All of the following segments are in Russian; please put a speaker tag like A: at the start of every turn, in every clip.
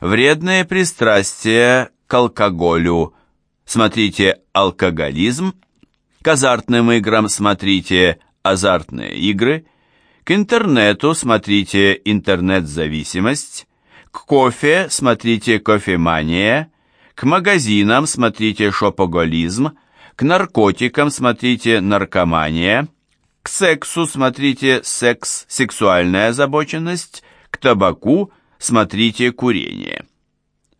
A: Вредные пристрастия к алкоголю. Смотрите «Алкоголизм». К азартным играм смотрите «Азартные игры». К интернету смотрите «Интернет-зависимость». К кофе смотрите «Кофемания». К магазинам смотрите «Шопоголизм». К наркотикам смотрите «Наркомания». К сексу смотрите «Секс. Сексуальная озабоченность». К табаку смотрите «Курение».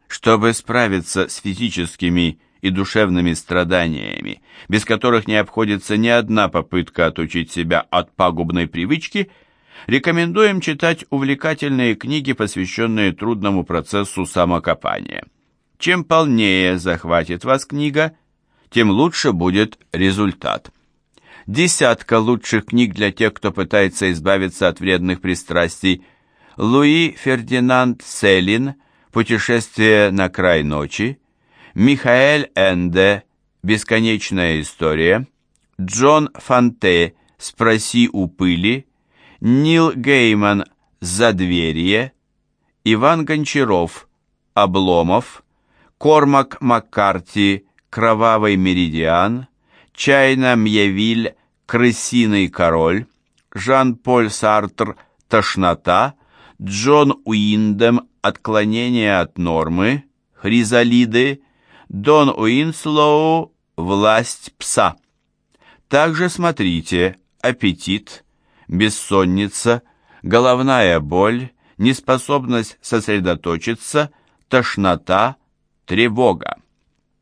A: Чтобы справиться с физическими и душевными страданиями, без которых не обходится ни одна попытка отучить себя от пагубной привычки, рекомендуем читать увлекательные книги, посвященные трудному процессу самокопания. Чем полнее захватит вас книга, тем лучше будет результат. Десятка лучших книг для тех, кто пытается избавиться от вредных пристрастий – Луи Фердинанд Селин «Путешествие на край ночи», Михаэль Энде «Бесконечная история», Джон Фанте «Спроси у пыли», Нил Гейман «Задверье», Иван Гончаров «Обломов», Кормак Маккарти «Кровавый меридиан», Чайна Мьявиль «Крысиный король», Жан-Поль Сартр «Тошнота», Джон Уиндем «Отклонение от нормы», «Хризалиды», Дон Уинслоу «Власть пса». Также смотрите «Аппетит», «Бессонница», «Головная боль», «Неспособность сосредоточиться», «Тошнота», «Тревога».